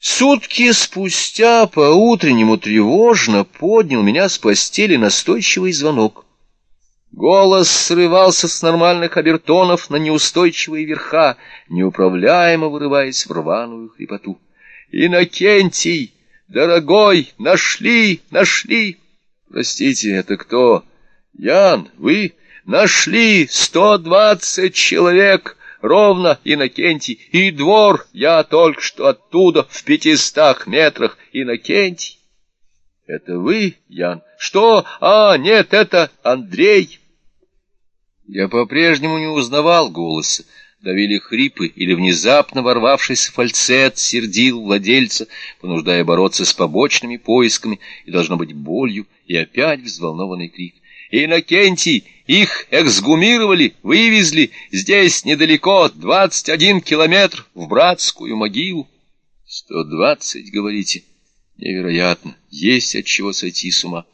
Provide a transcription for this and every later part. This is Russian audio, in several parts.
Сутки спустя по-утреннему тревожно поднял меня с постели настойчивый звонок. Голос срывался с нормальных обертонов на неустойчивые верха, неуправляемо вырываясь в рваную хрипоту. «Инокентий, дорогой, нашли, нашли!» «Простите, это кто?» «Ян, вы нашли сто двадцать человек!» Ровно, Иннокентий, и двор я только что оттуда, в пятистах метрах, Иннокентий. Это вы, Ян? Что? А, нет, это Андрей. Я по-прежнему не узнавал голоса. Давили хрипы или внезапно ворвавшийся фальцет сердил владельца, понуждая бороться с побочными поисками и, должно быть, болью, и опять взволнованный крик. Иннокентий, их эксгумировали, вывезли здесь недалеко, двадцать один километр в братскую могилу. Сто двадцать, говорите? Невероятно. Есть от чего сойти с ума.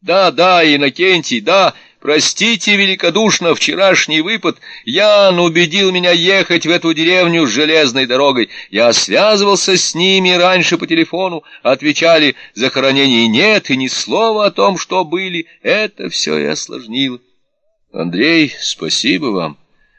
Да, да, Иннокентий, да, простите великодушно вчерашний выпад. Ян убедил меня ехать в эту деревню с железной дорогой. Я связывался с ними раньше по телефону, отвечали, захоронений нет, и ни слова о том, что были. Это все и осложнило. Андрей, спасибо вам,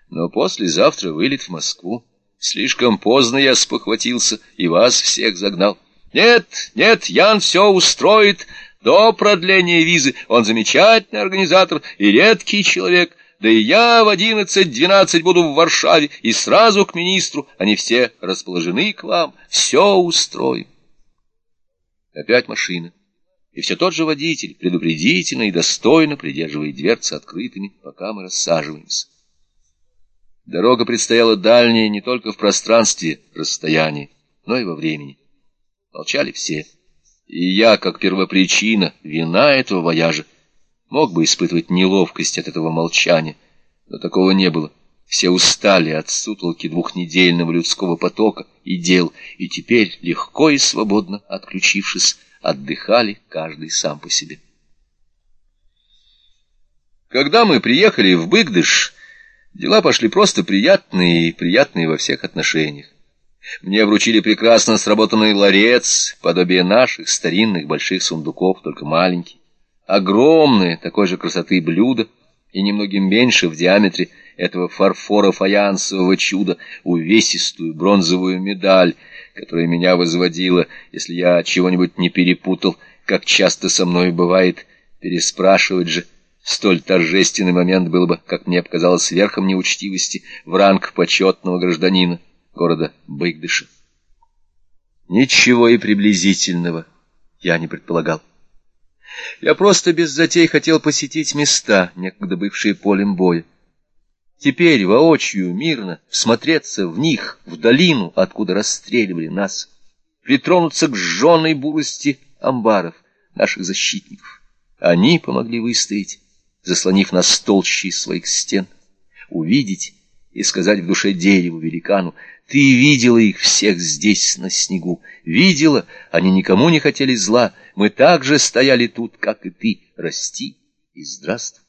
но послезавтра вылет в Москву. Слишком поздно я спохватился и вас всех загнал. Нет, нет, Ян все устроит до продления визы. Он замечательный организатор и редкий человек. Да и я в одиннадцать-двенадцать буду в Варшаве и сразу к министру. Они все расположены к вам. Все устроим. Опять машина. И все тот же водитель, предупредительно и достойно придерживает дверцы открытыми, пока мы рассаживаемся. Дорога предстояла дальняя не только в пространстве расстоянии, но и во времени. Молчали все. И я, как первопричина, вина этого вояжа, мог бы испытывать неловкость от этого молчания, но такого не было. Все устали от сутолки двухнедельного людского потока и дел, и теперь, легко и свободно отключившись, отдыхали каждый сам по себе. Когда мы приехали в Быгдыш, дела пошли просто приятные и приятные во всех отношениях. Мне вручили прекрасно сработанный ларец, подобие наших старинных больших сундуков, только маленький. Огромное, такой же красоты блюдо и немногим меньше в диаметре этого фарфоро-фаянсового чуда, увесистую бронзовую медаль, которая меня возводила, если я чего-нибудь не перепутал, как часто со мной бывает, переспрашивать же. Столь торжественный момент был бы, как мне показалось, верхом неучтивости в ранг почетного гражданина города Быгдыша. Ничего и приблизительного я не предполагал. Я просто без затей хотел посетить места, некогда бывшие полем боя. Теперь воочию мирно смотреться в них, в долину, откуда расстреливали нас, притронуться к жженой бурости амбаров, наших защитников. Они помогли выстоять, заслонив нас толщей своих стен, увидеть и сказать в душе дереву великану, «Ты видела их всех здесь, на снегу, видела, они никому не хотели зла, мы так же стояли тут, как и ты, расти и здравствуй».